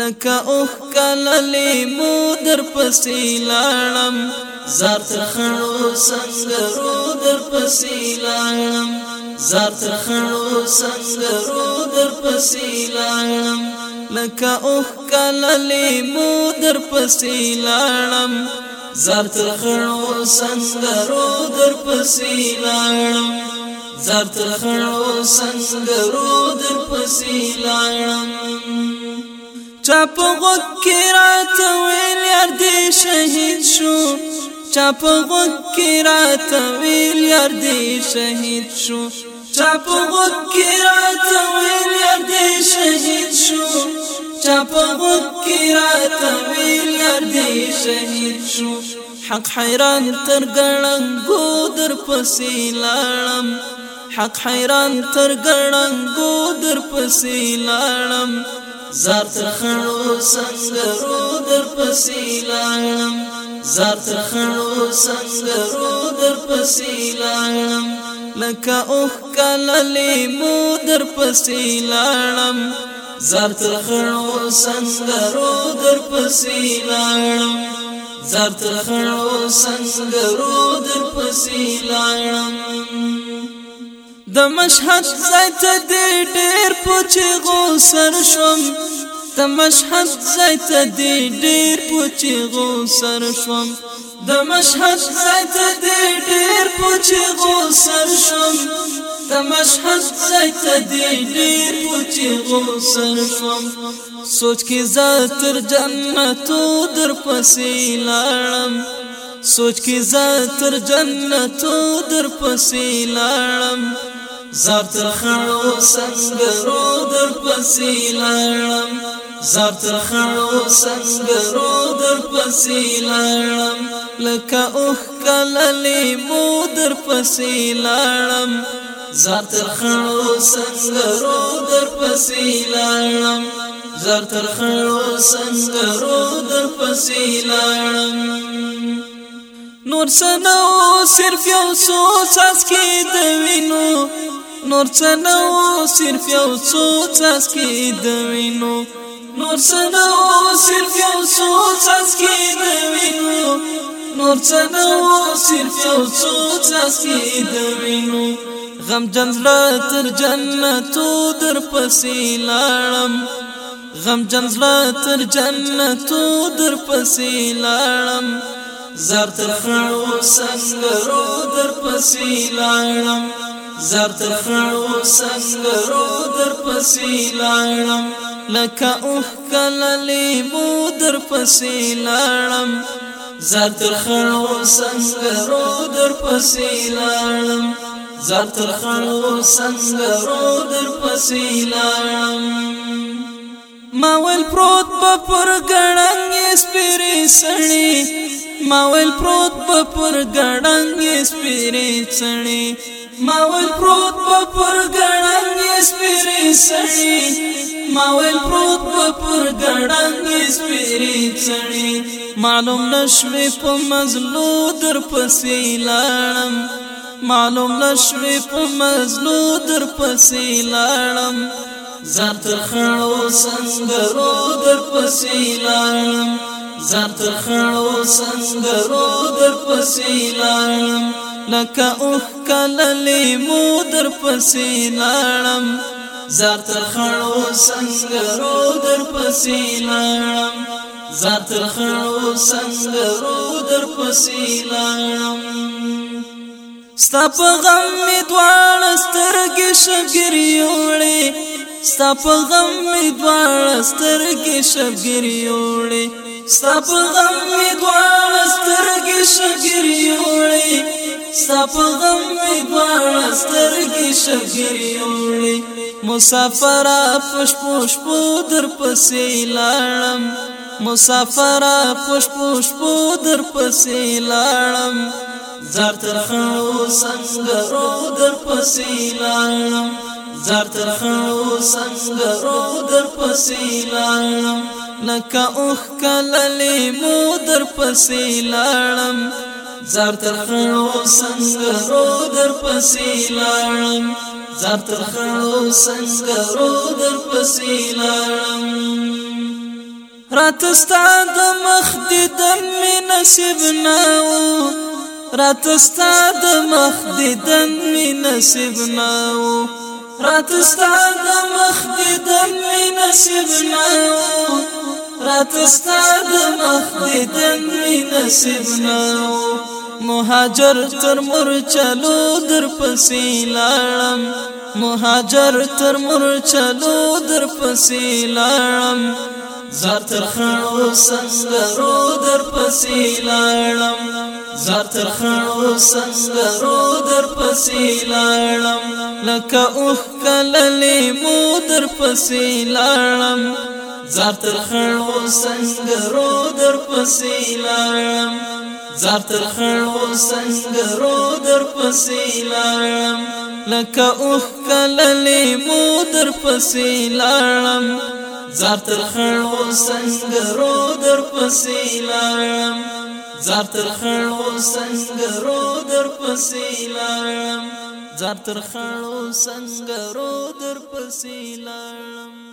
لکه اوخ کللی مو در پسې لاړم زار تر خړو څنګه رو در پسې لاړم زار تر خړو څنګه رو در پسې لاړم لکه اوخ کللی مو در پسې لاړم زار تر خړو څنګه رو در پسې لاړم زار تر خړو څنګه رو در پسې لاړم چا په غوږ کې راته ویل یار دې شهید شو چا په غوږ کې راته ویل یار دې شهید شو چا په غوږ کې راته ویل یار دې شهید شو چا په غوږ کې راته ویل یار دې شهید شو حق حیران تر ګړنګو در پسې لاړم حق حیران تر ګړنګو در پسې لاړم زار ترخنو سنگرو در پسی لانم زار ترخنو سنگرو در پسی لانم لکه اوخ کالا لیمو در پسی لانم زار ترخنو سنگرو در پسی لانم زار ترخنو سنگرو در پسی لانم د مشهد ځای ته دی ډیر پوچې غو سر شوم د مشهد ځای ته دی ډیر پوچې غو سر شوم د مشهد ځای ته دی ډیر پوچې غو سر شوم د مشهد ځای ته دی ډیر پوچې غو سر شوم سوچ کې زه تر جنتو در پسې لاړم سوچ کې زه تر جنتو در پسې لاړم زفتر خړو سنگرو در پسې لاړم زفتر خړو سنگرو در پسې لاړم لکه اوخ کللې مو در پسې لاړم زفتر خړو سنگرو در پسې لاړم زفتر خړو سنگرو در پسې لاړم نور سنو صرف یو سوس اس کې د وینو نور څنو صرف یو څو څاڅکي د وینو نور څنو صرف یو څو څاڅکي د وینو نور څنو صرف یو څو څاڅکي د وینو غم جنزړه تر جنتو در پسې لاړم غم جنزړه تر جنتو در پسې لاړم زر تر خړو څنګه رو در پسې لاړم زر ترخړو سنگرو در پسې لاړم لکه اوه کله لیمو در پسې لاړم زر ترخړو سنگرو در پسې لاړم زر ترخړو سنگرو در پسې لاړم ماول پروت په پر ګړنګ سپری سړی ماول پروت په پر ګړنګ سپری سړی ماول پروت په پرګړنګ سپری سړی ماول پروت په پرګړنګ سپری سړی معلوم نشوي په مزلو در پسې لاړم معلوم نشوي په مزلو در پسې لاړم زر تر خړو سندرو در پسې لاړم زر تر خړو سندرو در پسې لاړم لکه اوخ کله لیمو در پسې لاړم زار تر خړو څنګه رو در پسې لاړم زار تر خړو څنګه رو در پسې لاړم ستا په غم می دواړه سترګې شګري وړې ستا په غم می دواړه سترګې شګري وړې ستا په غم می دواړه سترګې شګري وړې سپغم می دوارستر کی شگری اوڑی مسافر پش پوش پو در پسی لارم مسافر پش پوش پو در پسی لارم زار ترخنو سنگرو در پسی لارم زار ترخنو سنگرو در پسی لارم لکه اوخ کللی مو در پسی لارم زار تر خړو څنګه رو در پسې لاړم زار تر خړو څنګه رو در پسې لاړم راتستا د مخ دې د مې نصیب ناو راتستا د مخ دې د مې نصیب ناو راتستا د مخ دې نصیب ناو راتستا د مخ دې نصیب ناو مهاجر تر مرچلو در پسې لاړم مهاجر تر مرچلو در پسې لاړم زار تر خړو سنگرو در پسې لاړم زار تر خړو سنگرو در پسې لاړم لکه اوخ کللې مو در پسې لاړم زار تر خړو سنگرو در پسې لاړم زار تر خړو سنگرو در پسې لاړم لکه اوخ کللې مو در پسې لاړم زار تر خړو سنگرو در پسې لاړم زار تر خړو سنگرو در پسې لاړم زار تر خړو سنگرو در پسې لاړم